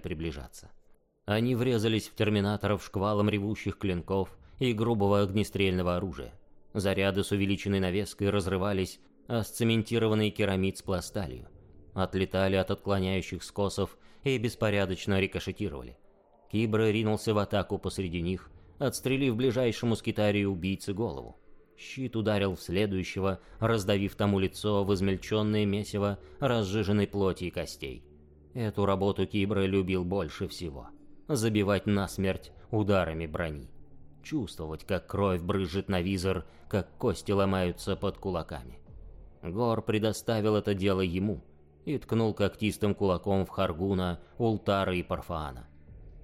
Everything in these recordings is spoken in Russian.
приближаться. Они врезались в терминаторов шквалом ревущих клинков и грубого огнестрельного оружия. Заряды с увеличенной навеской разрывались, а сцементированный керамид спласталью. Отлетали от отклоняющих скосов и беспорядочно рикошетировали. Кибра ринулся в атаку посреди них, отстрелив ближайшему скитарию убийцы голову. Щит ударил в следующего, раздавив тому лицо в измельченное месиво разжиженной плоти и костей. Эту работу Кибра любил больше всего. Забивать насмерть ударами брони. Чувствовать, как кровь брызжет на визор, как кости ломаются под кулаками. Гор предоставил это дело ему и ткнул когтистым кулаком в Харгуна, Ултара и Парфаана.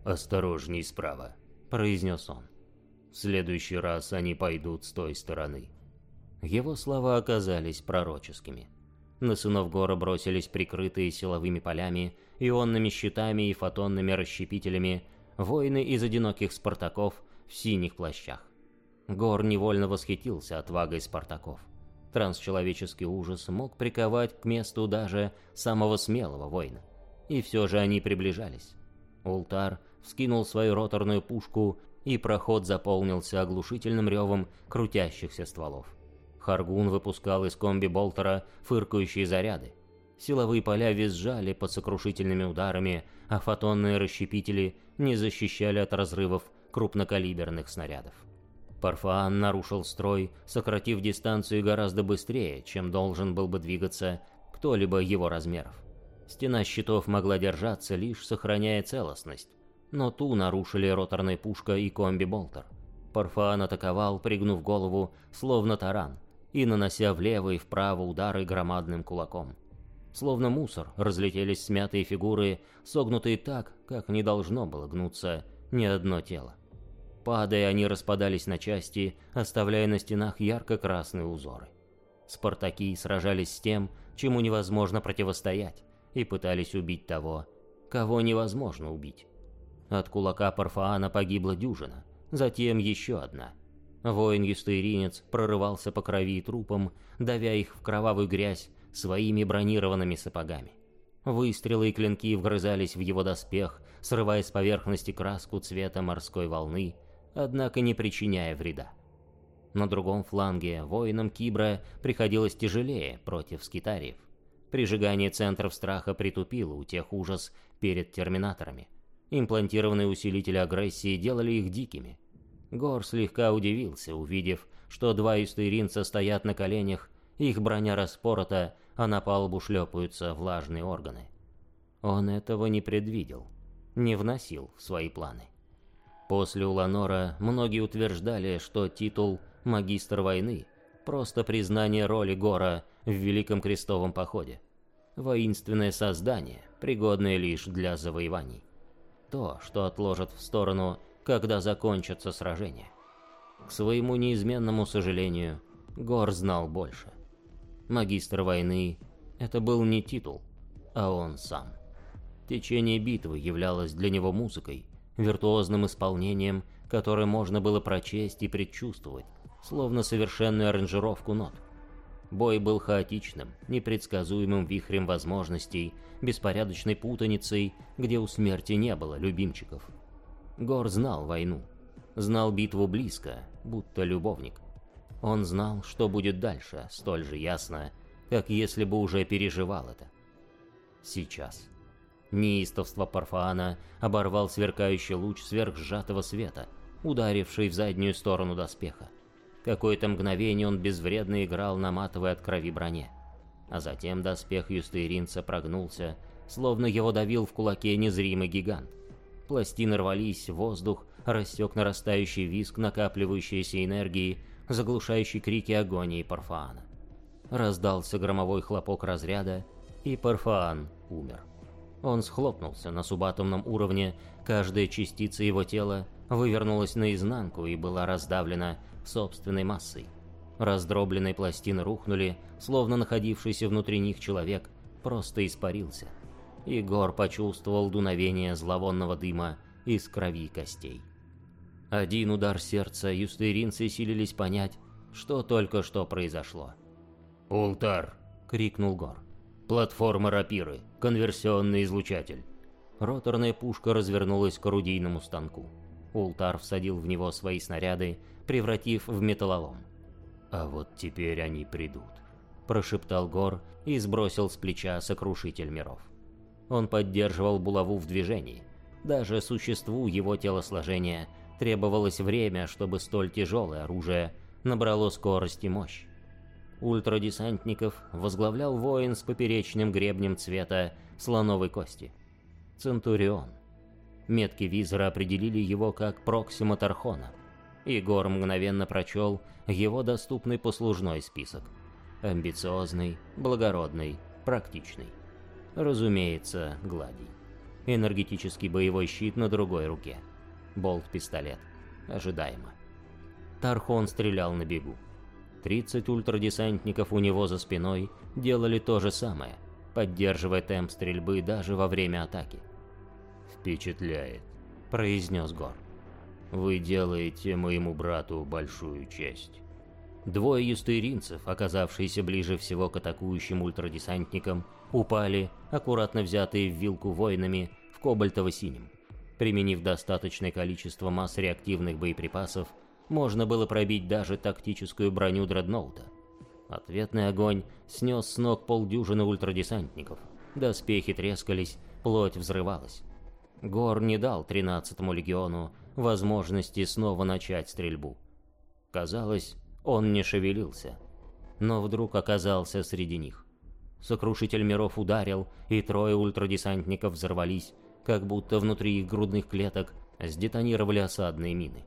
«Осторожней справа», — произнес он. В следующий раз они пойдут с той стороны. Его слова оказались пророческими. На сынов Гора бросились прикрытые силовыми полями, ионными щитами и фотонными расщепителями воины из одиноких спартаков в синих плащах. Гор невольно восхитился отвагой спартаков. Трансчеловеческий ужас мог приковать к месту даже самого смелого воина. И все же они приближались. Ултар вскинул свою роторную пушку и проход заполнился оглушительным ревом крутящихся стволов. Харгун выпускал из комби-болтера фыркающие заряды. Силовые поля визжали под сокрушительными ударами, а фотонные расщепители не защищали от разрывов крупнокалиберных снарядов. Парфаан нарушил строй, сократив дистанцию гораздо быстрее, чем должен был бы двигаться кто-либо его размеров. Стена щитов могла держаться, лишь сохраняя целостность, но ту нарушили роторная пушка и комби-болтер. Парфан атаковал, пригнув голову, словно таран, и нанося влево и вправо удары громадным кулаком. Словно мусор разлетелись смятые фигуры, согнутые так, как не должно было гнуться ни одно тело. Падая, они распадались на части, оставляя на стенах ярко-красные узоры. Спартаки сражались с тем, чему невозможно противостоять, и пытались убить того, кого невозможно убить. От кулака Парфаана погибла дюжина, затем еще одна. Воин-юстыринец прорывался по крови и трупам, давя их в кровавую грязь своими бронированными сапогами. Выстрелы и клинки вгрызались в его доспех, срывая с поверхности краску цвета морской волны, однако не причиняя вреда. На другом фланге воинам Кибра приходилось тяжелее против скитариев. Прижигание центров страха притупило у тех ужас перед терминаторами – Имплантированные усилители агрессии делали их дикими. Гор слегка удивился, увидев, что два истыринца стоят на коленях, их броня распорота, а на палубу шлепаются влажные органы. Он этого не предвидел, не вносил в свои планы. После Уланора многие утверждали, что титул «Магистр войны» — просто признание роли Гора в Великом Крестовом Походе. Воинственное создание, пригодное лишь для завоеваний то, что отложат в сторону, когда закончится сражение. К своему неизменному сожалению, Гор знал больше. Магистр войны — это был не титул, а он сам. Течение битвы являлось для него музыкой, виртуозным исполнением, которое можно было прочесть и предчувствовать, словно совершенную аранжировку нот — Бой был хаотичным, непредсказуемым вихрем возможностей, беспорядочной путаницей, где у смерти не было любимчиков. Гор знал войну, знал битву близко, будто любовник. Он знал, что будет дальше, столь же ясно, как если бы уже переживал это. Сейчас. Неистовство Парфаана оборвал сверкающий луч сверхсжатого света, ударивший в заднюю сторону доспеха. Какое-то мгновение он безвредно играл на матовой от крови броне. А затем доспех юстыринца прогнулся, словно его давил в кулаке незримый гигант. Пластины рвались воздух, рассек нарастающий визг накапливающейся энергии, заглушающий крики агонии Парфаана. Раздался громовой хлопок разряда, и Парфаан умер. Он схлопнулся на субатомном уровне, каждая частица его тела вывернулась наизнанку и была раздавлена собственной массой. Раздробленные пластины рухнули, словно находившийся внутри них человек просто испарился. Егор почувствовал дуновение зловонного дыма из крови и костей. Один удар сердца юстеринцы силились понять, что только что произошло. «Ултар!» — крикнул Гор. «Платформа рапиры, конверсионный излучатель». Роторная пушка развернулась к орудийному станку. Ултар всадил в него свои снаряды, превратив в металлолом. «А вот теперь они придут», – прошептал Гор и сбросил с плеча сокрушитель миров. Он поддерживал булаву в движении. Даже существу его телосложения требовалось время, чтобы столь тяжелое оружие набрало скорость и мощь. Ультрадесантников возглавлял воин с поперечным гребнем цвета слоновой кости – Центурион. Метки визора определили его как Проксима Тархона. Игор мгновенно прочел его доступный послужной список. Амбициозный, благородный, практичный. Разумеется, гладий. Энергетический боевой щит на другой руке. Болт-пистолет. Ожидаемо. Тархон стрелял на бегу. 30 ультрадесантников у него за спиной делали то же самое, поддерживая темп стрельбы даже во время атаки впечатляет», — произнес Гор. «Вы делаете моему брату большую честь». Двое юстыринцев, оказавшиеся ближе всего к атакующим ультрадесантникам, упали, аккуратно взятые в вилку воинами, в кобальтово-синем. Применив достаточное количество масс реактивных боеприпасов, можно было пробить даже тактическую броню дредноута. Ответный огонь снес с ног полдюжины ультрадесантников. Доспехи трескались, плоть взрывалась. Гор не дал 13-му легиону возможности снова начать стрельбу. Казалось, он не шевелился, но вдруг оказался среди них. Сокрушитель миров ударил, и трое ультрадесантников взорвались, как будто внутри их грудных клеток сдетонировали осадные мины.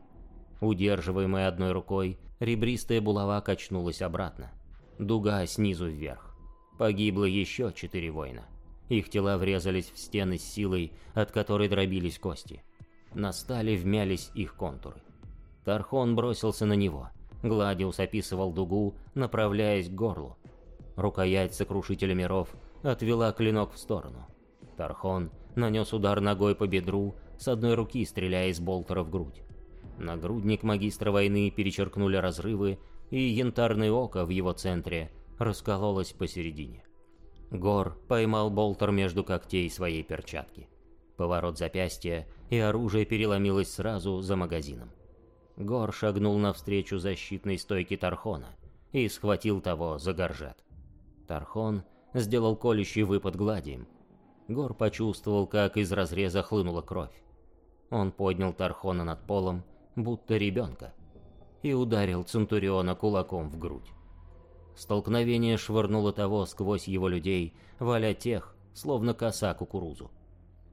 Удерживаемая одной рукой, ребристая булава качнулась обратно. Дуга снизу вверх. Погибло еще четыре воина. Их тела врезались в стены с силой, от которой дробились кости. На стали вмялись их контуры. Тархон бросился на него. Гладиус описывал дугу, направляясь к горлу. Рукоять сокрушителя миров отвела клинок в сторону. Тархон нанес удар ногой по бедру, с одной руки стреляя из болтера в грудь. Нагрудник магистра войны перечеркнули разрывы, и янтарное око в его центре раскололось посередине. Гор поймал болтер между когтей своей перчатки. Поворот запястья, и оружие переломилось сразу за магазином. Гор шагнул навстречу защитной стойке Тархона и схватил того за горжет. Тархон сделал колющий выпад гладием. Гор почувствовал, как из разреза хлынула кровь. Он поднял Тархона над полом, будто ребенка, и ударил Центуриона кулаком в грудь. Столкновение швырнуло того сквозь его людей, валя тех, словно коса кукурузу.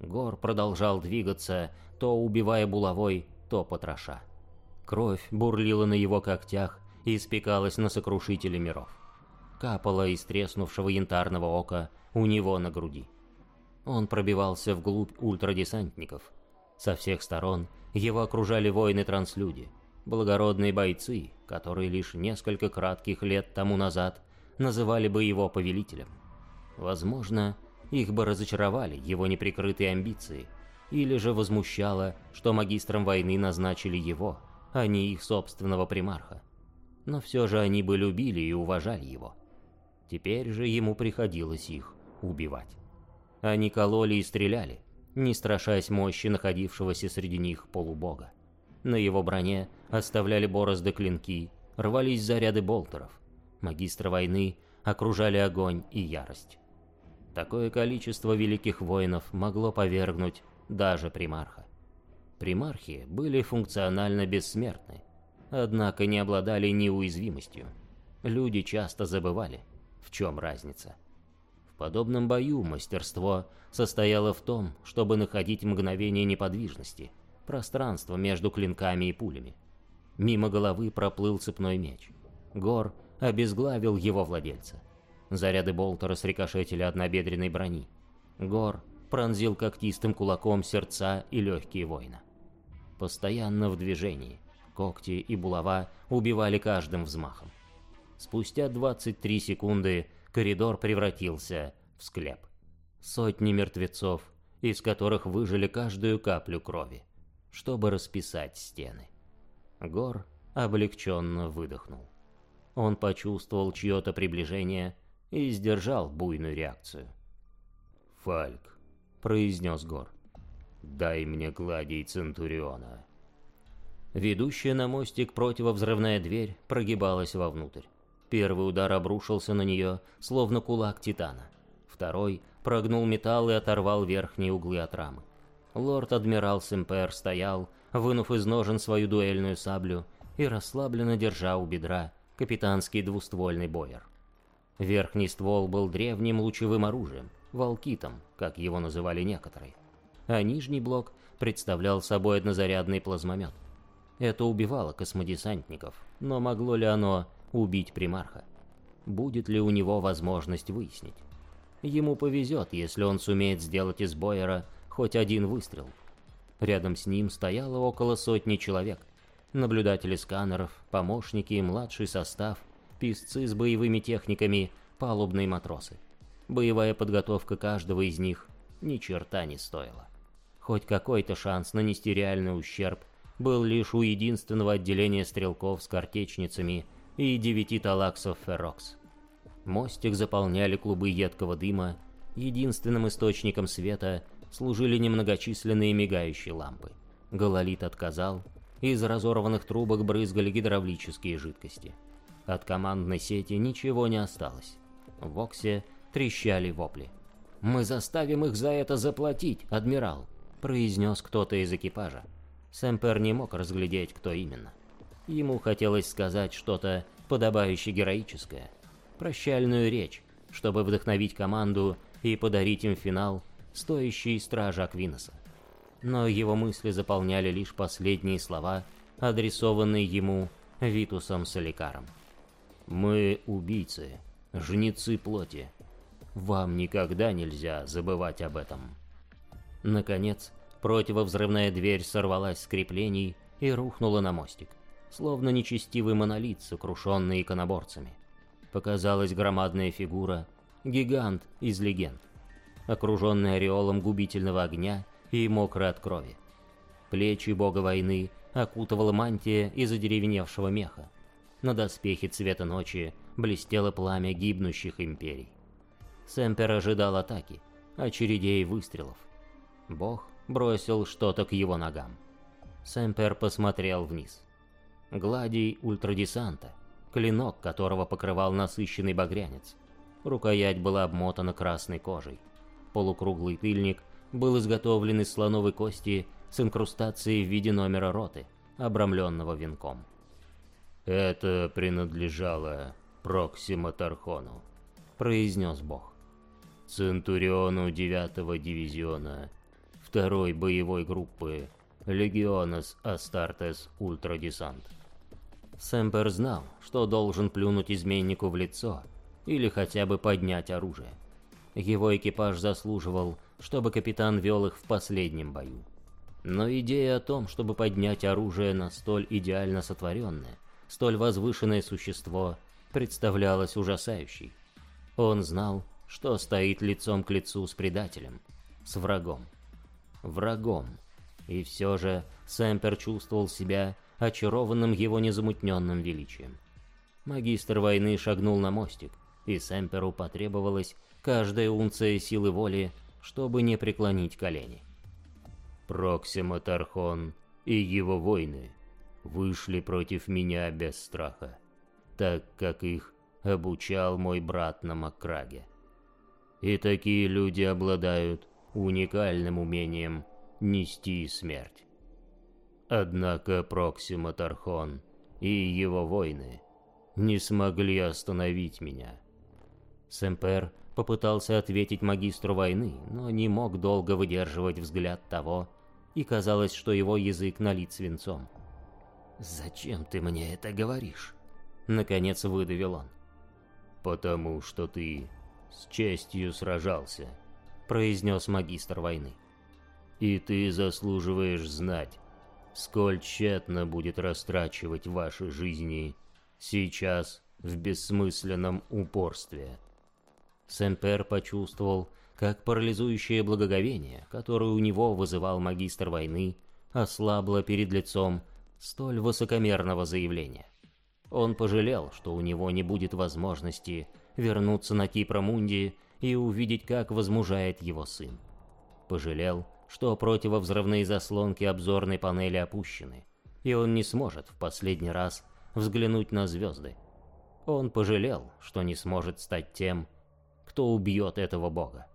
Гор продолжал двигаться, то убивая булавой, то потроша. Кровь бурлила на его когтях и испекалась на сокрушителе миров. Капала из треснувшего янтарного ока у него на груди. Он пробивался вглубь ультрадесантников. Со всех сторон его окружали воины-транслюди — благородные бойцы, которые лишь несколько кратких лет тому назад называли бы его повелителем. Возможно, их бы разочаровали его неприкрытые амбиции, или же возмущало, что магистром войны назначили его, а не их собственного примарха. Но все же они бы любили и уважали его. Теперь же ему приходилось их убивать. Они кололи и стреляли, не страшась мощи находившегося среди них полубога. На его броне оставляли борозды клинки, рвались заряды болтеров. Магистры войны окружали огонь и ярость. Такое количество великих воинов могло повергнуть даже примарха. Примархи были функционально бессмертны, однако не обладали неуязвимостью. Люди часто забывали, в чем разница. В подобном бою мастерство состояло в том, чтобы находить мгновение неподвижности – пространство между клинками и пулями. Мимо головы проплыл цепной меч. Гор обезглавил его владельца. Заряды болтера срикошетили от набедренной брони. Гор пронзил когтистым кулаком сердца и легкие воина. Постоянно в движении, когти и булава убивали каждым взмахом. Спустя 23 секунды коридор превратился в склеп. Сотни мертвецов, из которых выжили каждую каплю крови чтобы расписать стены. Гор облегченно выдохнул. Он почувствовал чье-то приближение и сдержал буйную реакцию. «Фальк», — произнес Гор. дай мне гладий Центуриона». Ведущая на мостик противовзрывная дверь прогибалась вовнутрь. Первый удар обрушился на нее, словно кулак Титана. Второй прогнул металл и оторвал верхние углы от рамы. Лорд-адмирал Симпер стоял, вынув из ножен свою дуэльную саблю и расслабленно держа у бедра капитанский двуствольный бойер. Верхний ствол был древним лучевым оружием, волкитом, как его называли некоторые, а нижний блок представлял собой однозарядный плазмомет — это убивало космодесантников, но могло ли оно убить примарха? Будет ли у него возможность выяснить? Ему повезет, если он сумеет сделать из Бойера хоть один выстрел. Рядом с ним стояло около сотни человек. Наблюдатели сканеров, помощники, младший состав, писцы с боевыми техниками, палубные матросы. Боевая подготовка каждого из них ни черта не стоила. Хоть какой-то шанс нанести реальный ущерб был лишь у единственного отделения стрелков с картечницами и девяти талаксов Ферокс. Мостик заполняли клубы едкого дыма, единственным источником света служили немногочисленные мигающие лампы. Гололит отказал, из разорванных трубок брызгали гидравлические жидкости. От командной сети ничего не осталось. В Оксе трещали вопли. «Мы заставим их за это заплатить, адмирал», — произнес кто-то из экипажа. Сэмпер не мог разглядеть, кто именно. Ему хотелось сказать что-то подобающе героическое, прощальную речь, чтобы вдохновить команду и подарить им финал, стоящий стража Аквиноса. Но его мысли заполняли лишь последние слова, адресованные ему Витусом Соликаром. «Мы убийцы, жнецы плоти. Вам никогда нельзя забывать об этом». Наконец, Противовзрывная дверь сорвалась с креплений и рухнула на мостик, словно нечестивый монолит, сокрушенный иконоборцами. Показалась громадная фигура, гигант из легенд, окруженный ореолом губительного огня и мокрый от крови. Плечи бога войны окутывала мантия из одеревеневшего меха. На доспехе цвета ночи блестело пламя гибнущих империй. Сэмпер ожидал атаки, очередей выстрелов. Бог бросил что-то к его ногам. Сэмпер посмотрел вниз. Гладий ультрадесанта, клинок которого покрывал насыщенный багрянец. Рукоять была обмотана красной кожей. Полукруглый тыльник был изготовлен из слоновой кости с инкрустацией в виде номера роты, обрамленного венком. «Это принадлежало Проксима Тархону», — произнес бог. «Центуриону девятого дивизиона второй боевой группы Легионес Астартес Ультрадесант. Сэмпер знал, что должен плюнуть изменнику в лицо или хотя бы поднять оружие. Его экипаж заслуживал, чтобы капитан вел их в последнем бою. Но идея о том, чтобы поднять оружие на столь идеально сотворенное, столь возвышенное существо, представлялась ужасающей. Он знал, что стоит лицом к лицу с предателем, с врагом врагом. И все же Сэмпер чувствовал себя очарованным его незамутненным величием. Магистр войны шагнул на мостик, и Сэмперу потребовалась каждая унция силы воли, чтобы не преклонить колени. Проксима Тархон и его воины вышли против меня без страха, так как их обучал мой брат на Макраге. И такие люди обладают уникальным умением нести смерть. Однако Проксима Тархон и его воины не смогли остановить меня. Сэмпер попытался ответить магистру войны, но не мог долго выдерживать взгляд того, и казалось, что его язык налит свинцом. «Зачем ты мне это говоришь?» Наконец выдавил он. «Потому что ты с честью сражался», произнес магистр войны. «И ты заслуживаешь знать, сколь тщетно будет растрачивать ваши жизни сейчас в бессмысленном упорстве». Сэмпер почувствовал, как парализующее благоговение, которое у него вызывал магистр войны, ослабло перед лицом столь высокомерного заявления. Он пожалел, что у него не будет возможности вернуться на Кипромунди и увидеть, как возмужает его сын. Пожалел, что противовзрывные заслонки обзорной панели опущены, и он не сможет в последний раз взглянуть на звезды. Он пожалел, что не сможет стать тем, кто убьет этого бога.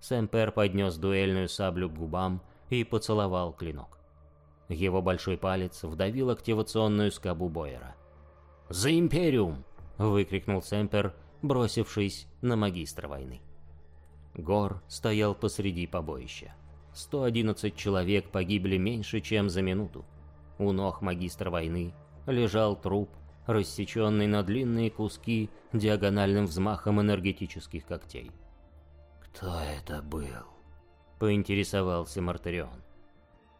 Сэмпер поднес дуэльную саблю к губам и поцеловал клинок. Его большой палец вдавил активационную скобу Бойера. «За Империум!» — выкрикнул Сэмпер, бросившись на магистра войны. Гор стоял посреди побоища. 111 человек погибли меньше, чем за минуту. У ног магистра войны лежал труп, рассеченный на длинные куски диагональным взмахом энергетических когтей. «Кто это был?» — поинтересовался Мартарион.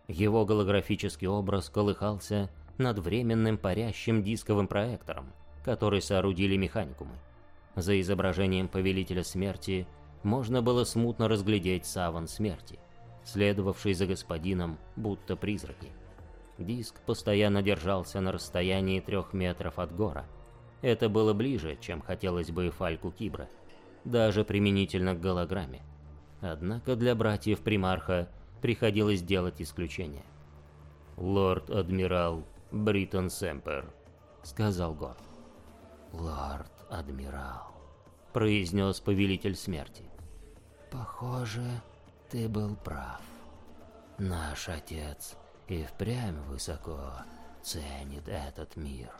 Его голографический образ колыхался над временным парящим дисковым проектором, который соорудили механикумы. За изображением Повелителя Смерти можно было смутно разглядеть саван смерти, следовавший за господином, будто призраки. Диск постоянно держался на расстоянии трех метров от гора. Это было ближе, чем хотелось бы Фальку Кибра, даже применительно к голограмме. Однако для братьев Примарха приходилось делать исключение. «Лорд-адмирал Бриттон Сэмпер», — сказал Гор. «Лорд-адмирал», — произнес повелитель смерти. «Похоже, ты был прав. Наш отец и впрямь высоко ценит этот мир».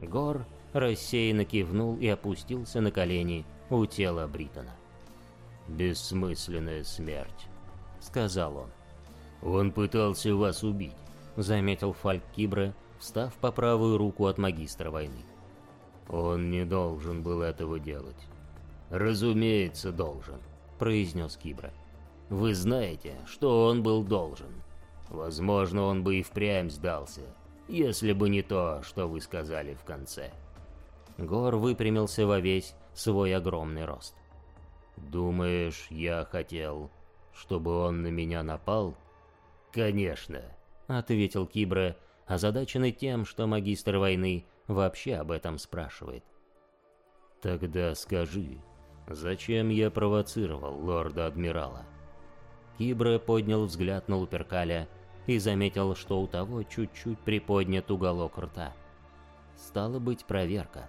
Гор рассеянно кивнул и опустился на колени у тела Бриттона. «Бессмысленная смерть», — сказал он. «Он пытался вас убить», — заметил Фальк Кибре, встав по правую руку от магистра войны. «Он не должен был этого делать». «Разумеется, должен», — произнес Кибра. «Вы знаете, что он был должен. Возможно, он бы и впрямь сдался, если бы не то, что вы сказали в конце». Гор выпрямился во весь свой огромный рост. «Думаешь, я хотел, чтобы он на меня напал?» «Конечно», — ответил Кибра, озадаченный тем, что магистр войны вообще об этом спрашивает. «Тогда скажи, зачем я провоцировал лорда-адмирала?» Кибра поднял взгляд на Луперкаля и заметил, что у того чуть-чуть приподнят уголок рта. Стало быть, проверка.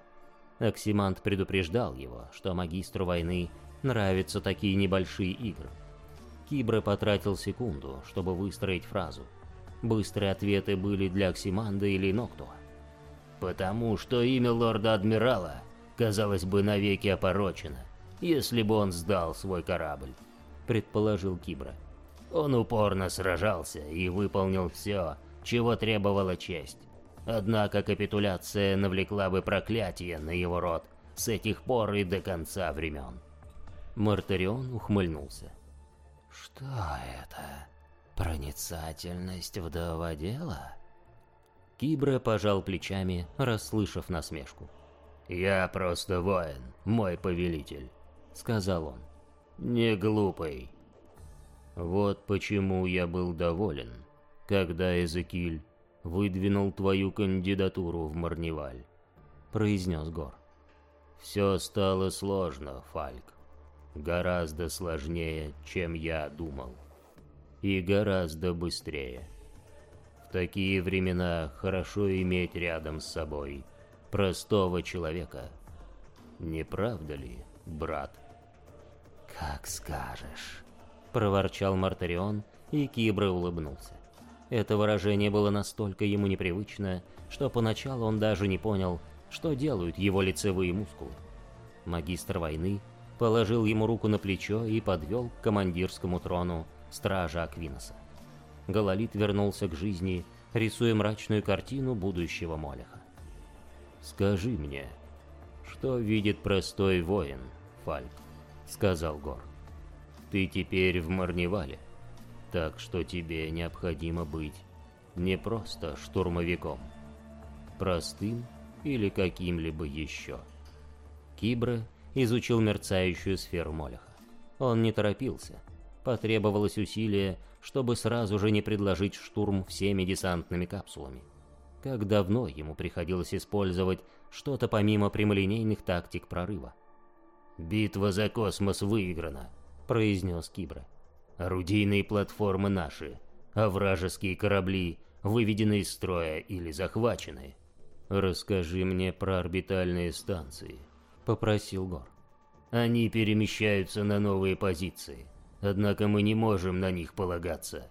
Оксимант предупреждал его, что магистру войны нравятся такие небольшие игры. Кибра потратил секунду, чтобы выстроить фразу. Быстрые ответы были для Оксиманда или Ноктуа. «Потому что имя лорда-адмирала, казалось бы, навеки опорочено, если бы он сдал свой корабль», — предположил Кибра. «Он упорно сражался и выполнил все, чего требовала честь. Однако капитуляция навлекла бы проклятие на его род с этих пор и до конца времен». Мартарион ухмыльнулся. «Что это? Проницательность вдоводела?» Кибра пожал плечами, расслышав насмешку. «Я просто воин, мой повелитель», — сказал он. «Не глупый». «Вот почему я был доволен, когда Эзекиль выдвинул твою кандидатуру в Марневаль», — произнес Гор. «Все стало сложно, Фальк. Гораздо сложнее, чем я думал. И гораздо быстрее. В такие времена хорошо иметь рядом с собой простого человека. Не правда ли, брат?» «Как скажешь», — проворчал Мартарион, и Кибра улыбнулся. Это выражение было настолько ему непривычно, что поначалу он даже не понял, что делают его лицевые мускулы. Магистр войны положил ему руку на плечо и подвел к командирскому трону стража Аквиноса. Гололит вернулся к жизни, рисуя мрачную картину будущего Молеха. «Скажи мне, что видит простой воин, Фальк?» — сказал Гор. «Ты теперь в Марневале. Так что тебе необходимо быть не просто штурмовиком, простым или каким-либо еще. Кибра изучил мерцающую сферу Молеха. Он не торопился. Потребовалось усилие, чтобы сразу же не предложить штурм всеми десантными капсулами. Как давно ему приходилось использовать что-то помимо прямолинейных тактик прорыва. «Битва за космос выиграна», — произнес Кибра. Орудийные платформы наши, а вражеские корабли выведены из строя или захвачены. «Расскажи мне про орбитальные станции», — попросил Гор. «Они перемещаются на новые позиции, однако мы не можем на них полагаться».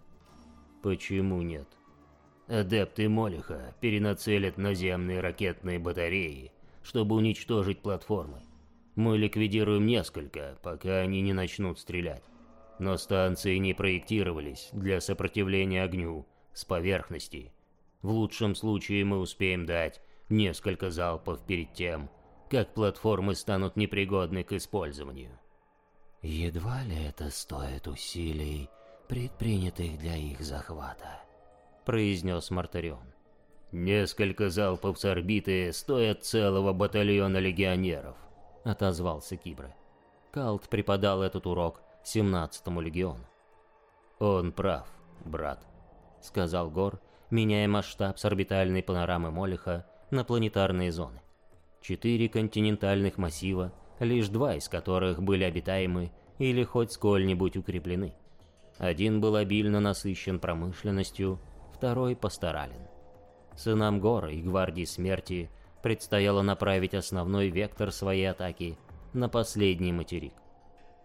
«Почему нет?» Адепты Молиха перенацелят наземные ракетные батареи, чтобы уничтожить платформы. Мы ликвидируем несколько, пока они не начнут стрелять. Но станции не проектировались для сопротивления огню с поверхности. В лучшем случае мы успеем дать несколько залпов перед тем, как платформы станут непригодны к использованию. Едва ли это стоит усилий, предпринятых для их захвата, произнес Мартарион. Несколько залпов с орбиты стоят целого батальона легионеров, отозвался Кибра. Калт преподал этот урок 17-му легиону. Он прав, брат, сказал Гор, меняя масштаб с орбитальной панорамы Молиха на планетарные зоны. Четыре континентальных массива, лишь два из которых были обитаемы или хоть сколь-нибудь укреплены. Один был обильно насыщен промышленностью, второй постарален. Сынам Гора и Гвардии Смерти предстояло направить основной вектор своей атаки на последний материк.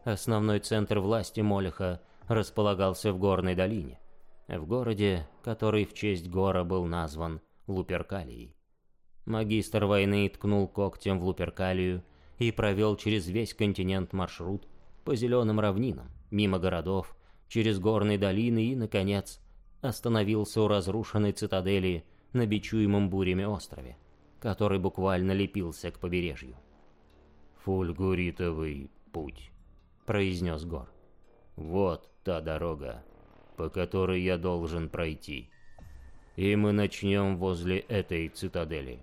Основной центр власти Молиха располагался в горной долине, в городе, который в честь Гора был назван Луперкалией. Магистр войны ткнул когтем в Луперкалию и провел через весь континент маршрут по зеленым равнинам, мимо городов, через горные долины и, наконец, остановился у разрушенной цитадели на бичуемом бурями острове, который буквально лепился к побережью. «Фульгуритовый путь», — произнес Гор. «Вот та дорога, по которой я должен пройти. И мы начнем возле этой цитадели».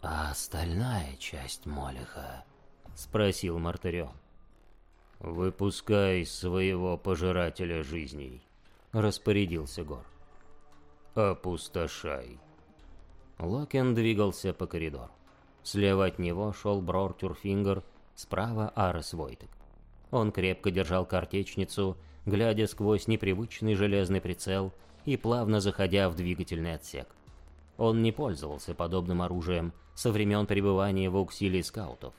«А остальная часть Молиха?» — спросил Мартарион. «Выпускай своего пожирателя жизней», — распорядился Гор. «Опустошай». Локен двигался по коридору. Слева от него шел Брор Тюрфингер, справа Арес Войтек. Он крепко держал картечницу, глядя сквозь непривычный железный прицел и плавно заходя в двигательный отсек. Он не пользовался подобным оружием со времен пребывания в ауксилии скаутов.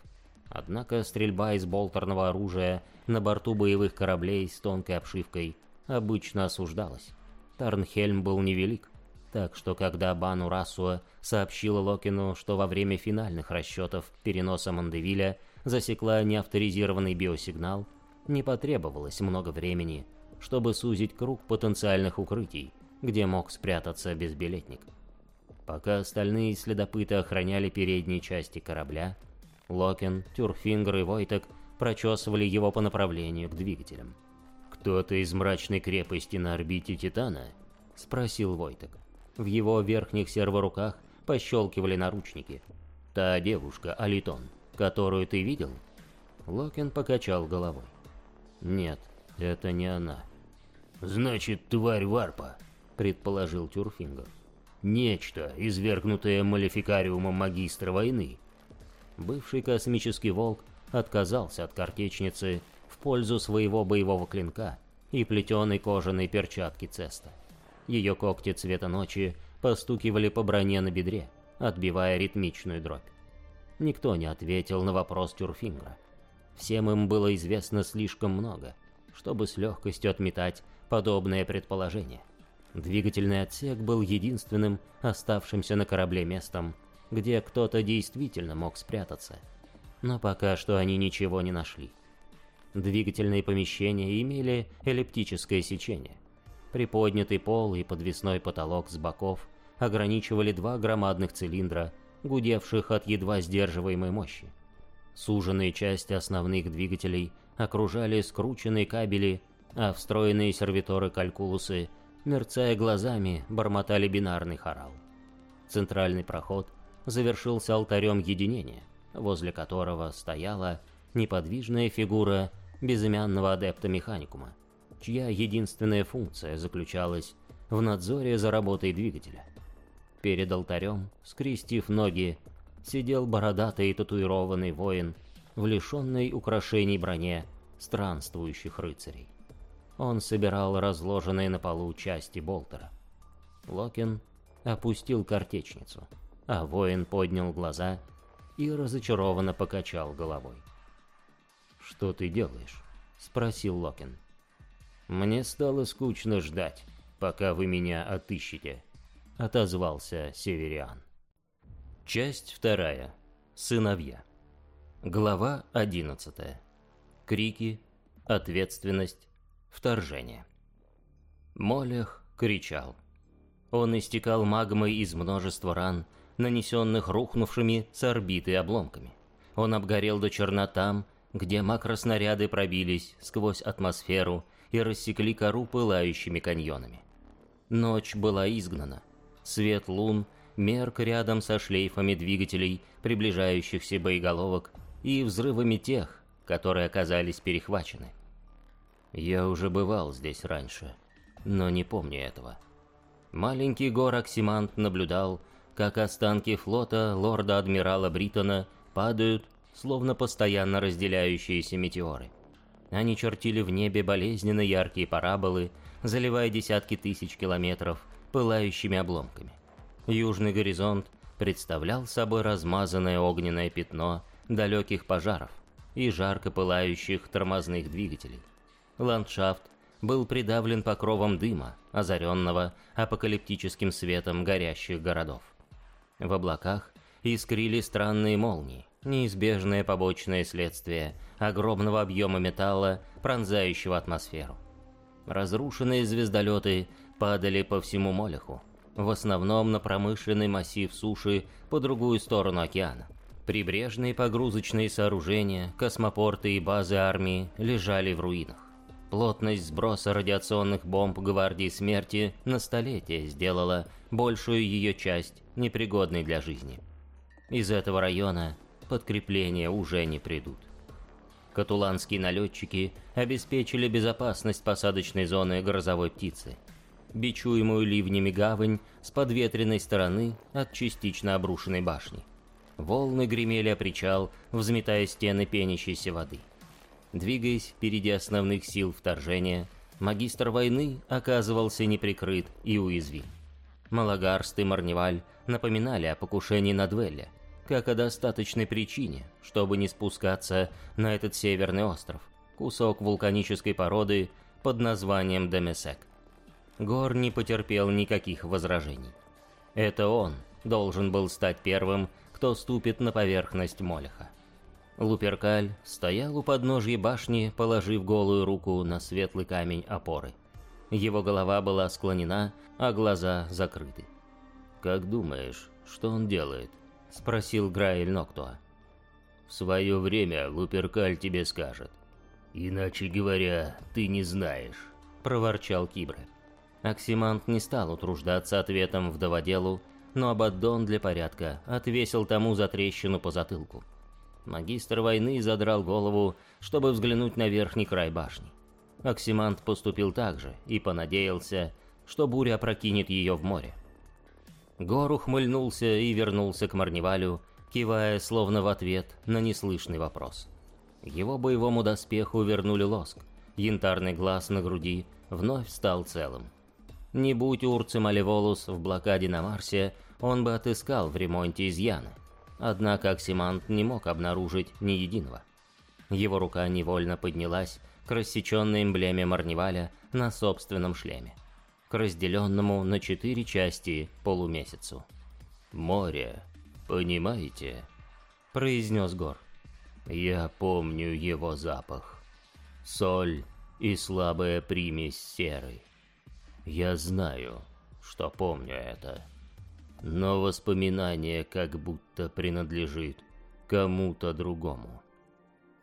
Однако стрельба из болтерного оружия на борту боевых кораблей с тонкой обшивкой обычно осуждалась. Тарнхельм был невелик, так что когда Бану Расуа сообщила Локину, что во время финальных расчетов переноса Мандевиля засекла неавторизированный биосигнал, не потребовалось много времени, чтобы сузить круг потенциальных укрытий, где мог спрятаться безбилетник. Пока остальные следопыты охраняли передние части корабля, Локен, Тюрфингер и Войтек прочесывали его по направлению к двигателям. «Кто-то из мрачной крепости на орбите Титана?» — спросил Войтек. В его верхних серворуках пощелкивали наручники. «Та девушка, Алитон, которую ты видел?» Локен покачал головой. «Нет, это не она». «Значит, тварь варпа», — предположил Тюрфингер. Нечто, извергнутое малефикариумом магистра войны. Бывший космический волк отказался от картечницы в пользу своего боевого клинка и плетеной кожаной перчатки Цеста. Ее когти цвета ночи постукивали по броне на бедре, отбивая ритмичную дробь. Никто не ответил на вопрос Тюрфингра. Всем им было известно слишком много, чтобы с легкостью отметать подобное предположение. Двигательный отсек был единственным оставшимся на корабле местом, где кто-то действительно мог спрятаться. Но пока что они ничего не нашли. Двигательные помещения имели эллиптическое сечение. Приподнятый пол и подвесной потолок с боков ограничивали два громадных цилиндра, гудевших от едва сдерживаемой мощи. Суженные части основных двигателей окружали скрученные кабели, а встроенные сервиторы-калькулусы мерцая глазами, бормотали бинарный хорал. Центральный проход завершился алтарем единения, возле которого стояла неподвижная фигура безымянного адепта механикума, чья единственная функция заключалась в надзоре за работой двигателя. Перед алтарем, скрестив ноги, сидел бородатый татуированный воин в лишенной украшений броне странствующих рыцарей. Он собирал разложенные на полу части болтера. Локин опустил картечницу, а воин поднял глаза и разочарованно покачал головой. «Что ты делаешь?» — спросил Локин. «Мне стало скучно ждать, пока вы меня отыщете», — отозвался Севериан. Часть вторая. Сыновья. Глава одиннадцатая. Крики, ответственность, вторжение. Молех кричал. Он истекал магмой из множества ран, нанесенных рухнувшими с орбиты обломками. Он обгорел до черна там, где макроснаряды пробились сквозь атмосферу и рассекли кору пылающими каньонами. Ночь была изгнана. Свет лун мерк рядом со шлейфами двигателей, приближающихся боеголовок, и взрывами тех, которые оказались перехвачены. Я уже бывал здесь раньше, но не помню этого. Маленький гор Оксимант наблюдал, как останки флота лорда-адмирала Бриттона падают, словно постоянно разделяющиеся метеоры. Они чертили в небе болезненно яркие параболы, заливая десятки тысяч километров пылающими обломками. Южный горизонт представлял собой размазанное огненное пятно далеких пожаров и жарко пылающих тормозных двигателей. Ландшафт был придавлен покровом дыма, озаренного апокалиптическим светом горящих городов. В облаках искрили странные молнии, неизбежное побочное следствие огромного объема металла, пронзающего атмосферу. Разрушенные звездолеты падали по всему Молеху, в основном на промышленный массив суши по другую сторону океана. Прибрежные погрузочные сооружения, космопорты и базы армии лежали в руинах. Плотность сброса радиационных бомб Гвардии Смерти на столетие сделала большую ее часть непригодной для жизни. Из этого района подкрепления уже не придут. Катуланские налетчики обеспечили безопасность посадочной зоны грозовой птицы. Бичуемую ливнями гавань с подветренной стороны от частично обрушенной башни. Волны гремели о причал, взметая стены пенящейся воды. Двигаясь впереди основных сил вторжения, магистр войны оказывался неприкрыт и уязвим. Малагарст и Марневаль напоминали о покушении на Двелля, как о достаточной причине, чтобы не спускаться на этот северный остров, кусок вулканической породы под названием Демесек. Гор не потерпел никаких возражений. Это он должен был стать первым, кто ступит на поверхность Молеха. Луперкаль стоял у подножья башни, положив голую руку на светлый камень опоры. Его голова была склонена, а глаза закрыты. «Как думаешь, что он делает?» — спросил Граэль Ноктуа. «В свое время Луперкаль тебе скажет. Иначе говоря, ты не знаешь», — проворчал Кибра. Оксимант не стал утруждаться ответом вдоводелу, но Абаддон для порядка отвесил тому за трещину по затылку. Магистр войны задрал голову, чтобы взглянуть на верхний край башни. Оксимант поступил так же и понадеялся, что буря опрокинет ее в море. Гор ухмыльнулся и вернулся к Марневалю, кивая словно в ответ на неслышный вопрос. Его боевому доспеху вернули лоск, янтарный глаз на груди вновь стал целым. Не будь Урци Малеволус в блокаде на Марсе, он бы отыскал в ремонте изъяны. Однако Оксимант не мог обнаружить ни единого. Его рука невольно поднялась к рассеченной эмблеме Марневаля на собственном шлеме, к разделенному на четыре части полумесяцу. «Море, понимаете?» — произнес Гор. «Я помню его запах. Соль и слабая примесь серы. Я знаю, что помню это. Но воспоминание как будто принадлежит кому-то другому.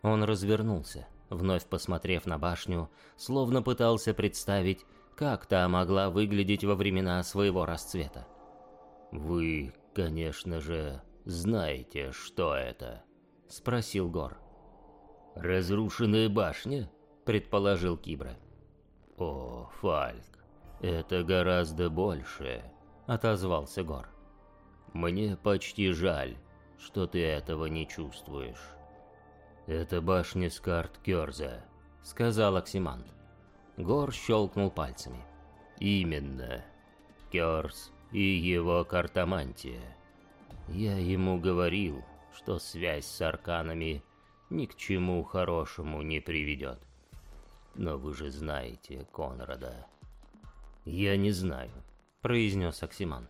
Он развернулся, вновь посмотрев на башню, словно пытался представить, как та могла выглядеть во времена своего расцвета. «Вы, конечно же, знаете, что это?» — спросил Гор. «Разрушенная башня?» — предположил Кибра. «О, Фальк, «Это гораздо больше», — отозвался Гор. «Мне почти жаль, что ты этого не чувствуешь». «Это башня Скарт Кёрза», — сказал Оксимант. Гор щелкнул пальцами. Именно. Керс и его картомантия. Я ему говорил, что связь с арканами ни к чему хорошему не приведет. Но вы же знаете Конрада. Я не знаю, произнес Оксиман.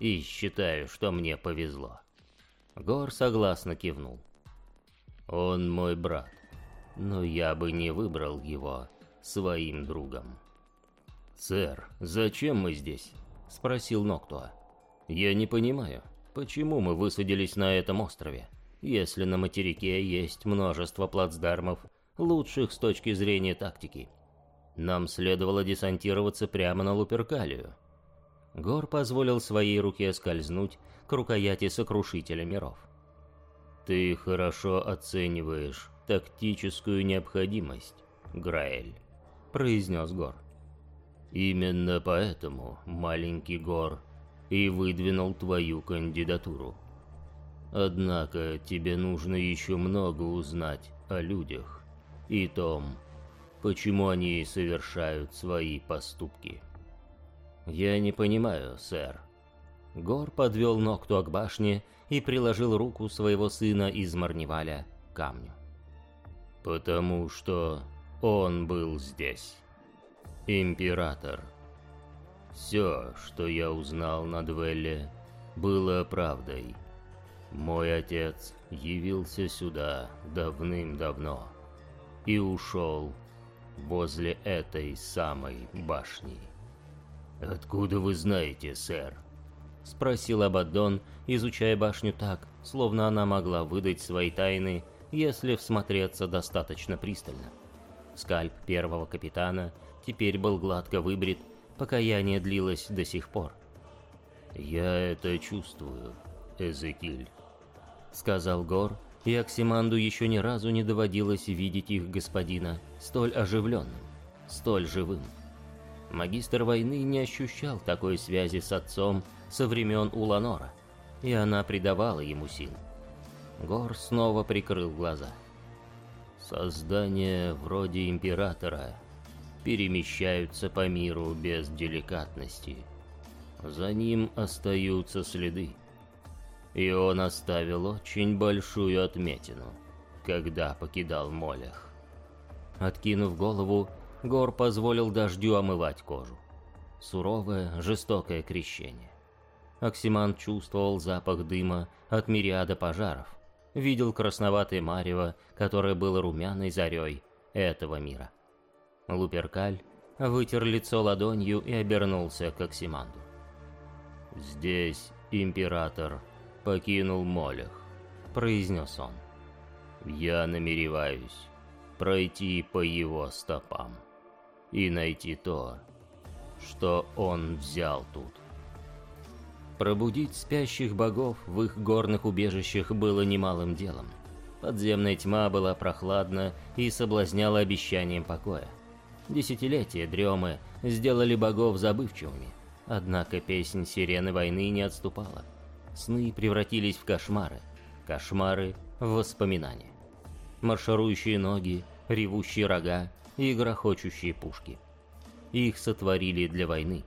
И считаю, что мне повезло. Гор согласно кивнул. Он мой брат, но я бы не выбрал его своим другом. «Сэр, зачем мы здесь?» — спросил Ноктуа. «Я не понимаю, почему мы высадились на этом острове, если на материке есть множество плацдармов, лучших с точки зрения тактики. Нам следовало десантироваться прямо на Луперкалию». Гор позволил своей руке скользнуть к рукояти сокрушителя миров. «Ты хорошо оцениваешь тактическую необходимость, Граэль», — произнес Гор. «Именно поэтому, маленький Гор, и выдвинул твою кандидатуру. Однако тебе нужно еще много узнать о людях и том, почему они совершают свои поступки». «Я не понимаю, сэр», Гор подвел Нокту к башне и приложил руку своего сына из Марневаля к камню. «Потому что он был здесь. Император. Все, что я узнал на Двелле, было правдой. Мой отец явился сюда давным-давно и ушел возле этой самой башни. «Откуда вы знаете, сэр?» — спросил Абаддон, изучая башню так, словно она могла выдать свои тайны, если всмотреться достаточно пристально. Скальп первого капитана теперь был гладко выбрит, покаяние длилось до сих пор. «Я это чувствую, Эзекиль», — сказал Гор, и Оксиманду еще ни разу не доводилось видеть их господина столь оживленным, столь живым. Магистр войны не ощущал такой связи с отцом со времен Уланора, и она придавала ему сил. Гор снова прикрыл глаза. Создания вроде Императора перемещаются по миру без деликатности. За ним остаются следы. И он оставил очень большую отметину, когда покидал Молях. Откинув голову, Гор позволил дождю омывать кожу. Суровое, жестокое крещение. Оксиман чувствовал запах дыма от мириада пожаров, видел красноватое марево, которое было румяной зарей этого мира. Луперкаль вытер лицо ладонью и обернулся к Оксиманду. «Здесь император покинул Молях», — произнес он. «Я намереваюсь пройти по его стопам» и найти то, что он взял тут. Пробудить спящих богов в их горных убежищах было немалым делом. Подземная тьма была прохладна и соблазняла обещанием покоя. Десятилетия дремы сделали богов забывчивыми, однако песнь сирены войны не отступала. Сны превратились в кошмары, кошмары в воспоминания. Марширующие ноги, ревущие рога, и грохочущие пушки. Их сотворили для войны.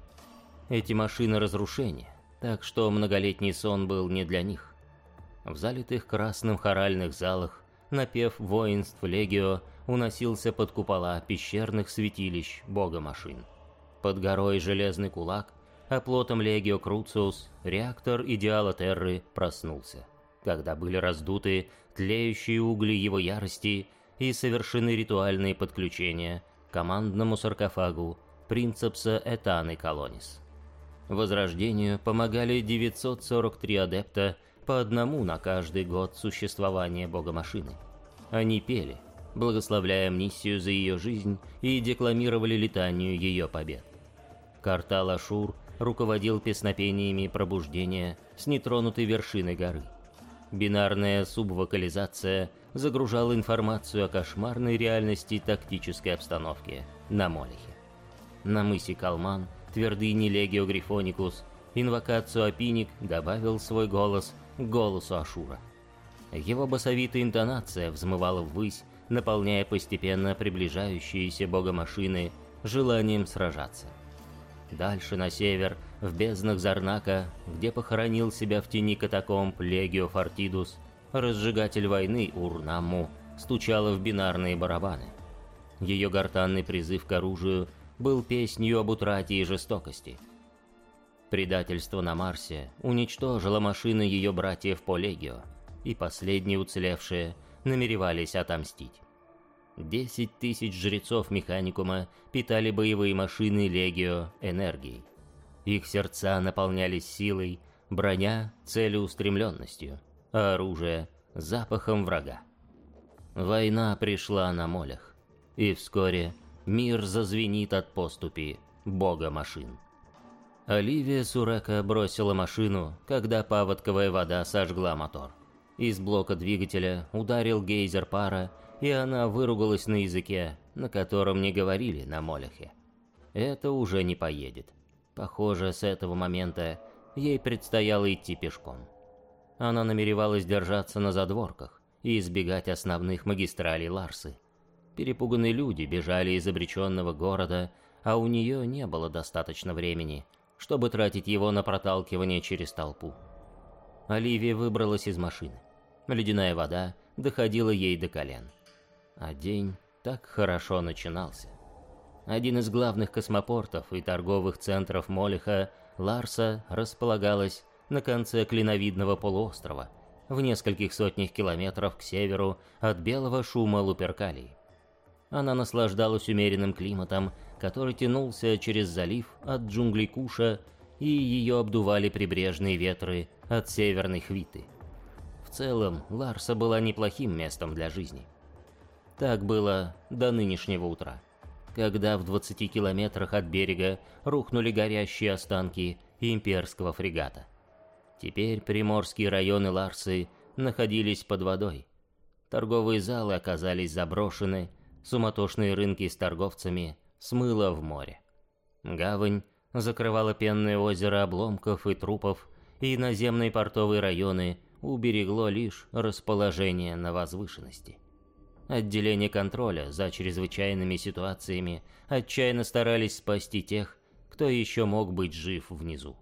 Эти машины разрушения, так что многолетний сон был не для них. В залитых красным хоральных залах напев воинств Легио уносился под купола пещерных святилищ бога машин. Под горой Железный Кулак, а плотом Легио Круциус, реактор Идеала Терры проснулся, когда были раздуты тлеющие угли его ярости и совершены ритуальные подключения к командному саркофагу принцепса Этаны Колонис. Возрождению помогали 943 адепта по одному на каждый год существования богомашины. Они пели, благословляя миссию за ее жизнь и декламировали летанию ее побед. Картал Ашур руководил песнопениями пробуждения с нетронутой вершины горы. Бинарная субвокализация – загружал информацию о кошмарной реальности тактической обстановки на Молихе. На мысе Калман, твердыне Легио Грифоникус, инвокацию Апиник добавил свой голос к голосу Ашура. Его басовитая интонация взмывала ввысь, наполняя постепенно приближающиеся богомашины желанием сражаться. Дальше на север, в безднах Зарнака, где похоронил себя в тени катакомб Легио Фортидус, разжигатель войны Урнаму стучала в бинарные барабаны. Ее гортанный призыв к оружию был песнью об утрате и жестокости. Предательство на Марсе уничтожило машины ее братьев по Легио, и последние уцелевшие намеревались отомстить. Десять тысяч жрецов Механикума питали боевые машины Легио энергией. Их сердца наполнялись силой, броня — целеустремленностью, а оружие — запахом врага. Война пришла на молях, и вскоре мир зазвенит от поступи бога машин. Оливия Сурека бросила машину, когда паводковая вода сожгла мотор. Из блока двигателя ударил гейзер пара, и она выругалась на языке, на котором не говорили на Молехе. Это уже не поедет. Похоже, с этого момента ей предстояло идти пешком. Она намеревалась держаться на задворках и избегать основных магистралей Ларсы. Перепуганные люди бежали из обреченного города, а у нее не было достаточно времени, чтобы тратить его на проталкивание через толпу. Оливия выбралась из машины. Ледяная вода доходила ей до колен. А день так хорошо начинался. Один из главных космопортов и торговых центров Молиха, Ларса, располагалась на конце клиновидного полуострова, в нескольких сотнях километров к северу от белого шума Луперкалии. Она наслаждалась умеренным климатом, который тянулся через залив от джунглей Куша, и ее обдували прибрежные ветры от северной Хвиты. В целом, Ларса была неплохим местом для жизни. Так было до нынешнего утра, когда в 20 километрах от берега рухнули горящие останки имперского фрегата. Теперь приморские районы Ларсы находились под водой. Торговые залы оказались заброшены, суматошные рынки с торговцами смыло в море. Гавань закрывала пенное озеро обломков и трупов, и наземные портовые районы уберегло лишь расположение на возвышенности. Отделение контроля за чрезвычайными ситуациями отчаянно старались спасти тех, кто еще мог быть жив внизу.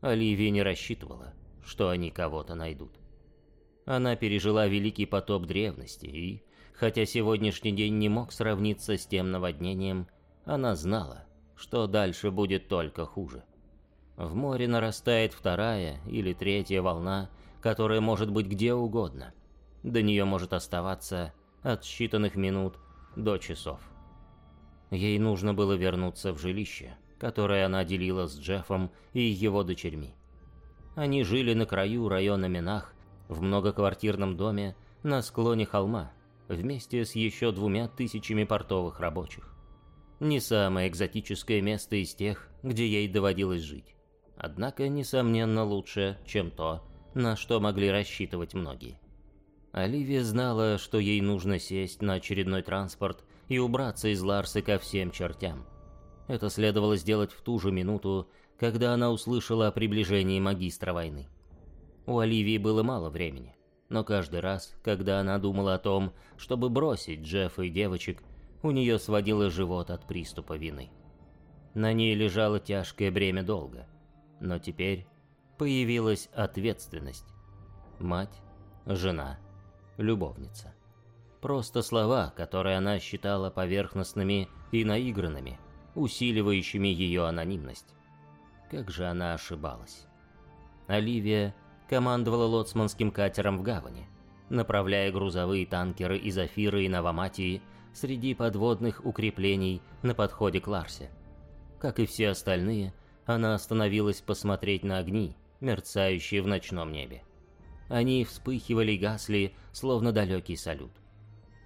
Оливия не рассчитывала, что они кого-то найдут. Она пережила великий потоп древности, и, хотя сегодняшний день не мог сравниться с тем наводнением, она знала, что дальше будет только хуже. В море нарастает вторая или третья волна, которая может быть где угодно. До нее может оставаться от считанных минут до часов. Ей нужно было вернуться в жилище, которое она делила с Джеффом и его дочерьми. Они жили на краю района Минах, в многоквартирном доме на склоне холма, вместе с еще двумя тысячами портовых рабочих. Не самое экзотическое место из тех, где ей доводилось жить. Однако, несомненно, лучше, чем то, на что могли рассчитывать многие. Оливия знала, что ей нужно сесть на очередной транспорт и убраться из Ларсы ко всем чертям. Это следовало сделать в ту же минуту, когда она услышала о приближении магистра войны. У Оливии было мало времени, но каждый раз, когда она думала о том, чтобы бросить Джеффа и девочек, у нее сводило живот от приступа вины. На ней лежало тяжкое бремя долга, но теперь появилась ответственность. Мать, жена, любовница. Просто слова, которые она считала поверхностными и наигранными – усиливающими ее анонимность. Как же она ошибалась. Оливия командовала лоцманским катером в гавани, направляя грузовые танкеры из Афиры и Новоматии среди подводных укреплений на подходе к Ларсе. Как и все остальные, она остановилась посмотреть на огни, мерцающие в ночном небе. Они вспыхивали и гасли, словно далекий салют.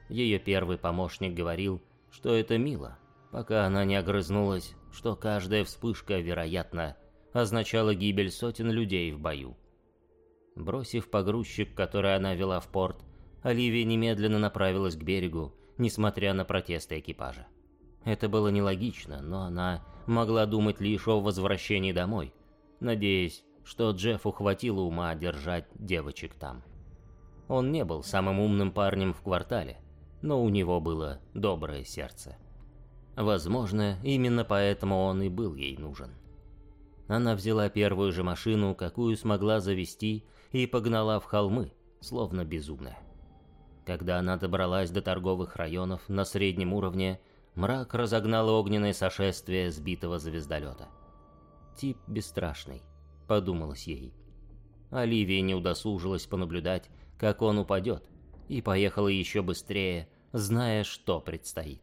Ее первый помощник говорил, что это мило пока она не огрызнулась, что каждая вспышка, вероятно, означала гибель сотен людей в бою. Бросив погрузчик, который она вела в порт, Оливия немедленно направилась к берегу, несмотря на протесты экипажа. Это было нелогично, но она могла думать лишь о возвращении домой, надеясь, что Джеффу хватило ума держать девочек там. Он не был самым умным парнем в квартале, но у него было доброе сердце. Возможно, именно поэтому он и был ей нужен. Она взяла первую же машину, какую смогла завести, и погнала в холмы, словно безумная. Когда она добралась до торговых районов на среднем уровне, мрак разогнал огненное сошествие сбитого звездолета. Тип бесстрашный, подумалось ей. Оливия не удосужилась понаблюдать, как он упадет, и поехала еще быстрее, зная, что предстоит.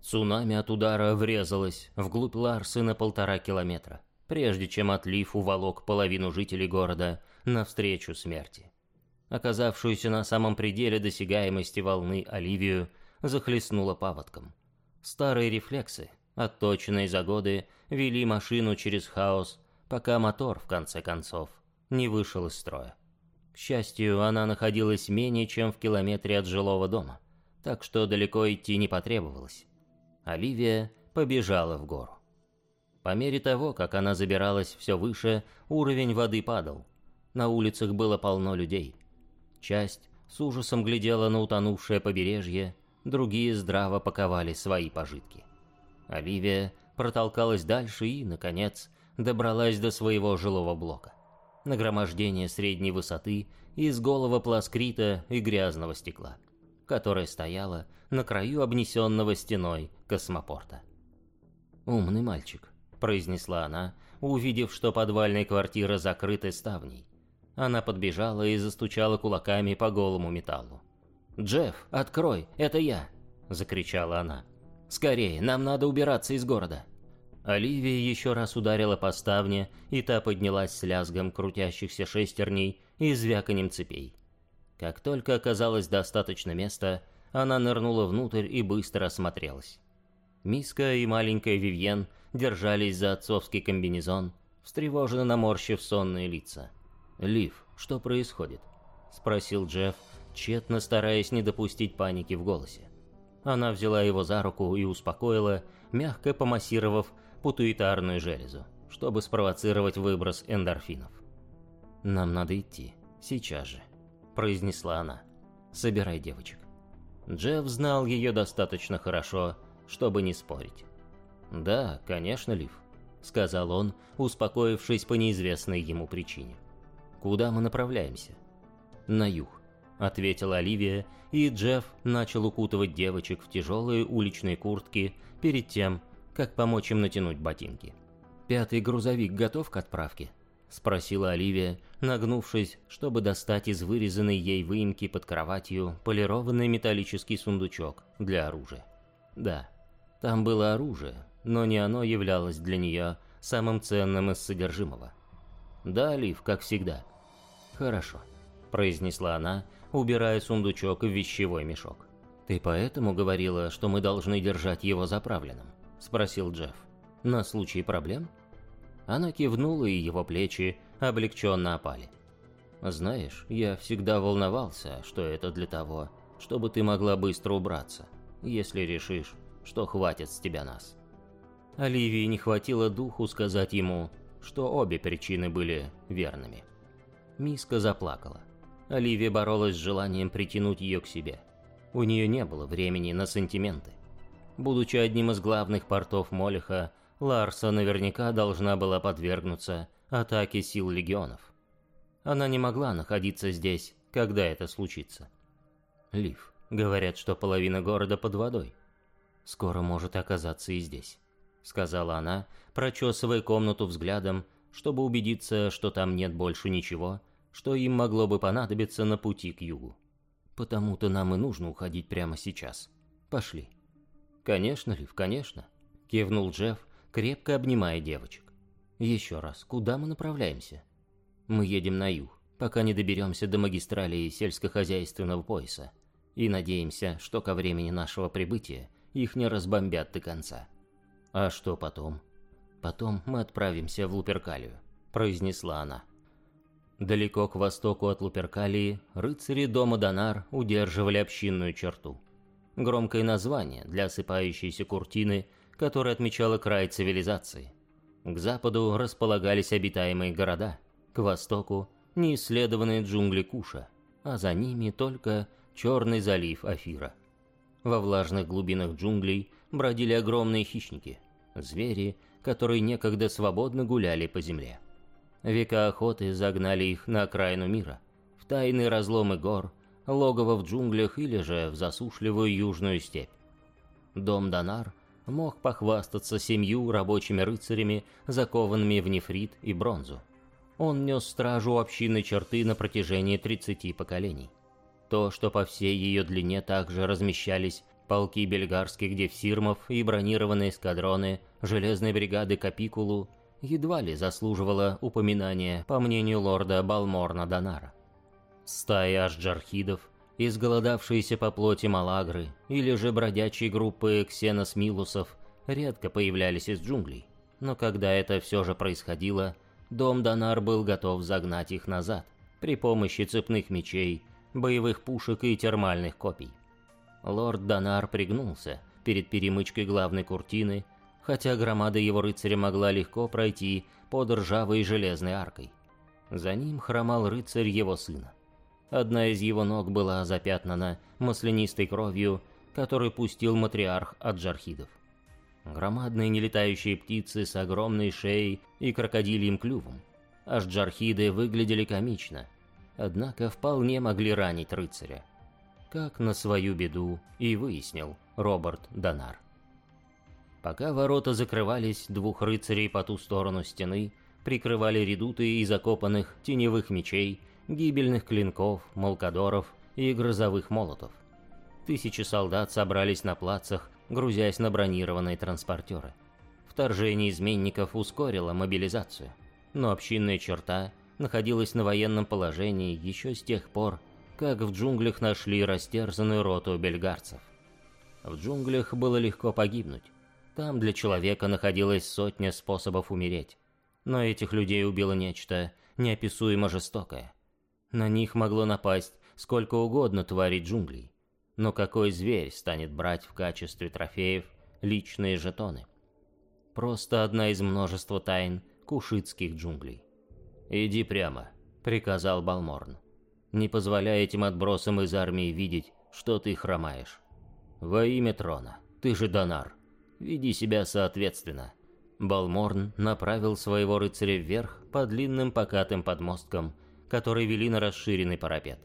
Цунами от удара врезалось вглубь Ларсы на полтора километра, прежде чем отлив уволок половину жителей города навстречу смерти. Оказавшуюся на самом пределе досягаемости волны Оливию захлестнула паводком. Старые рефлексы, отточенные за годы, вели машину через хаос, пока мотор, в конце концов, не вышел из строя. К счастью, она находилась менее чем в километре от жилого дома, так что далеко идти не потребовалось. Оливия побежала в гору. По мере того, как она забиралась все выше, уровень воды падал. На улицах было полно людей. Часть с ужасом глядела на утонувшее побережье, другие здраво паковали свои пожитки. Оливия протолкалась дальше и, наконец, добралась до своего жилого блока нагромождение средней высоты из голого пласкрита и грязного стекла, которое стояло на краю обнесенного стеной космопорта. «Умный мальчик», — произнесла она, увидев, что подвальная квартира закрыта ставней. Она подбежала и застучала кулаками по голому металлу. «Джефф, открой, это я!» — закричала она. «Скорее, нам надо убираться из города!» Оливия еще раз ударила по ставне, и та поднялась с лязгом крутящихся шестерней и звяканием цепей. Как только оказалось достаточно места, она нырнула внутрь и быстро осмотрелась. Миска и маленькая Вивьен держались за отцовский комбинезон, встревоженно наморщив сонные лица. «Лив, что происходит?» — спросил Джефф, тщетно стараясь не допустить паники в голосе. Она взяла его за руку и успокоила, мягко помассировав путуитарную железу, чтобы спровоцировать выброс эндорфинов. «Нам надо идти. Сейчас же», — произнесла она. «Собирай девочек». Джефф знал ее достаточно хорошо, чтобы не спорить. «Да, конечно, Лив», — сказал он, успокоившись по неизвестной ему причине. «Куда мы направляемся?» «На юг», — ответила Оливия, и Джефф начал укутывать девочек в тяжелые уличные куртки перед тем, как помочь им натянуть ботинки. «Пятый грузовик готов к отправке?» — спросила Оливия, нагнувшись, чтобы достать из вырезанной ей выемки под кроватью полированный металлический сундучок для оружия. Да, там было оружие, но не оно являлось для нее самым ценным из содержимого. «Да, Олив, как всегда». «Хорошо», — произнесла она, убирая сундучок в вещевой мешок. «Ты поэтому говорила, что мы должны держать его заправленным?» спросил Джефф. «На случай проблем?» Она кивнула, и его плечи облегченно опали. «Знаешь, я всегда волновался, что это для того, чтобы ты могла быстро убраться, если решишь, что хватит с тебя нас». Оливии не хватило духу сказать ему, что обе причины были верными. Миска заплакала. Оливия боролась с желанием притянуть ее к себе. У нее не было времени на сантименты. Будучи одним из главных портов Молиха, Ларса наверняка должна была подвергнуться атаке сил легионов. Она не могла находиться здесь, когда это случится. Лив, говорят, что половина города под водой. Скоро может оказаться и здесь, сказала она, прочесывая комнату взглядом, чтобы убедиться, что там нет больше ничего, что им могло бы понадобиться на пути к югу. Потому-то нам и нужно уходить прямо сейчас. Пошли. «Конечно, Лив, конечно», — кивнул Джефф, крепко обнимая девочек. «Еще раз, куда мы направляемся?» «Мы едем на юг, пока не доберемся до магистрали сельскохозяйственного пояса, и надеемся, что ко времени нашего прибытия их не разбомбят до конца». «А что потом?» «Потом мы отправимся в Луперкалию», — произнесла она. Далеко к востоку от Луперкалии рыцари дома Донар удерживали общинную черту — Громкое название для осыпающейся куртины, которая отмечала край цивилизации. К западу располагались обитаемые города, к востоку – неисследованные джунгли Куша, а за ними только черный залив Афира. Во влажных глубинах джунглей бродили огромные хищники, звери, которые некогда свободно гуляли по земле. Века охоты загнали их на окраину мира, в тайные разломы гор, логово в джунглях или же в засушливую южную степь. Дом Донар мог похвастаться семью рабочими рыцарями, закованными в нефрит и бронзу. Он нес стражу общины черты на протяжении 30 поколений. То, что по всей ее длине также размещались полки бельгарских дефсирмов и бронированные эскадроны железной бригады Капикулу, едва ли заслуживало упоминания, по мнению лорда Балморна Донара. Стаи ашджархидов, изголодавшиеся по плоти малагры или же бродячие группы ксеносмилусов редко появлялись из джунглей, но когда это все же происходило, дом Донар был готов загнать их назад при помощи цепных мечей боевых пушек и термальных копий. Лорд Донар пригнулся перед перемычкой главной куртины, хотя громада его рыцаря могла легко пройти под ржавой железной аркой. За ним хромал рыцарь его сына. Одна из его ног была запятнана маслянистой кровью, которую пустил матриарх от джархидов. Громадные нелетающие птицы с огромной шеей и крокодильем клювом. Аж джархиды выглядели комично – однако вполне могли ранить рыцаря. Как на свою беду и выяснил Роберт Донар. Пока ворота закрывались, двух рыцарей по ту сторону стены прикрывали редуты из закопанных теневых мечей, гибельных клинков, молкадоров и грозовых молотов. Тысячи солдат собрались на плацах, грузясь на бронированные транспортеры. Вторжение изменников ускорило мобилизацию, но общинная черта находилась на военном положении еще с тех пор, как в джунглях нашли растерзанную роту бельгарцев. В джунглях было легко погибнуть. Там для человека находилась сотня способов умереть. Но этих людей убило нечто неописуемо жестокое. На них могло напасть сколько угодно тварей джунглей. Но какой зверь станет брать в качестве трофеев личные жетоны? Просто одна из множества тайн кушитских джунглей. «Иди прямо», — приказал Балморн. «Не позволяй этим отбросам из армии видеть, что ты хромаешь. Во имя трона, ты же Донар. Веди себя соответственно». Балморн направил своего рыцаря вверх по длинным покатым подмосткам, которые вели на расширенный парапет.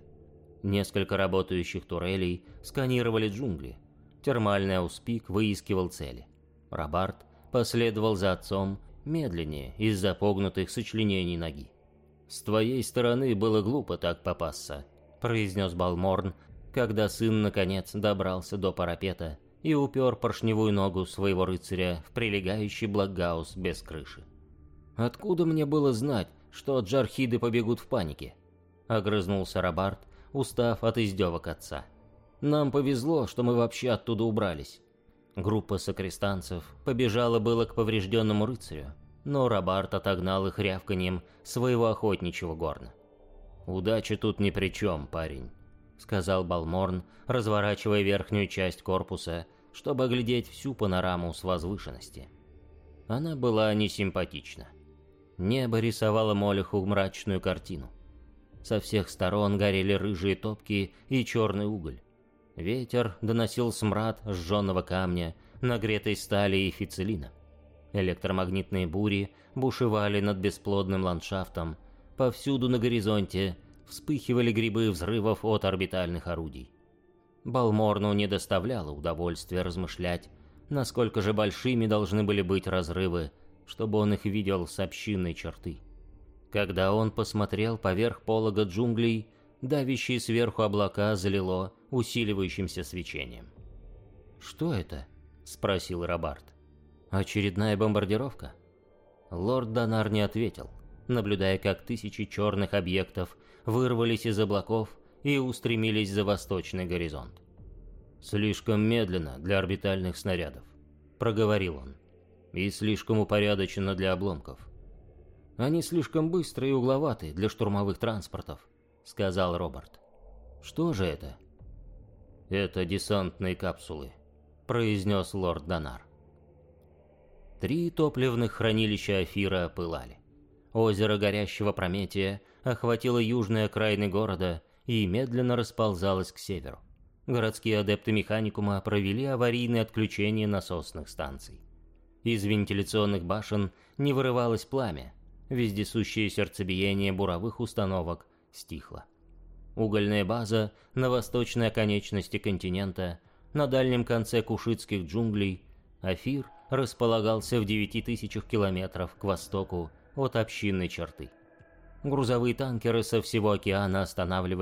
Несколько работающих турелей сканировали джунгли. Термальный ауспик выискивал цели. Рабарт последовал за отцом медленнее из-за погнутых сочленений ноги. «С твоей стороны было глупо так попасться», — произнес Балморн, когда сын наконец добрался до парапета и упер поршневую ногу своего рыцаря в прилегающий блокгаус без крыши. «Откуда мне было знать, что джархиды побегут в панике?» — огрызнулся Рабарт, устав от издевок отца. «Нам повезло, что мы вообще оттуда убрались». Группа сокрестанцев побежала было к поврежденному рыцарю, но Робарт отогнал их рявканьем своего охотничьего горна. «Удача тут ни при чем, парень», — сказал Балморн, разворачивая верхнюю часть корпуса, чтобы оглядеть всю панораму с возвышенности. Она была несимпатична. Небо рисовало Молеху мрачную картину. Со всех сторон горели рыжие топки и черный уголь. Ветер доносил смрад сжженного камня, нагретой стали и фицелина. Электромагнитные бури бушевали над бесплодным ландшафтом. Повсюду на горизонте вспыхивали грибы взрывов от орбитальных орудий. Балморну не доставляло удовольствия размышлять, насколько же большими должны были быть разрывы, чтобы он их видел с общинной черты. Когда он посмотрел поверх полога джунглей, давящие сверху облака залило усиливающимся свечением. «Что это?» — спросил Робарт. Очередная бомбардировка? Лорд Донар не ответил, наблюдая, как тысячи черных объектов вырвались из облаков и устремились за восточный горизонт. «Слишком медленно для орбитальных снарядов», — проговорил он, — «и слишком упорядоченно для обломков». «Они слишком быстрые и угловаты для штурмовых транспортов», — сказал Роберт. «Что же это?» «Это десантные капсулы», — произнес лорд Донар. Три топливных хранилища Афира пылали. Озеро горящего Прометия охватило южные окраины города и медленно расползалось к северу. Городские адепты механикума провели аварийные отключения насосных станций. Из вентиляционных башен не вырывалось пламя, вездесущее сердцебиение буровых установок стихло. Угольная база на восточной оконечности континента, на дальнем конце кушитских джунглей, Афир располагался в 9000 километров к востоку от общинной черты. Грузовые танкеры со всего океана останавливались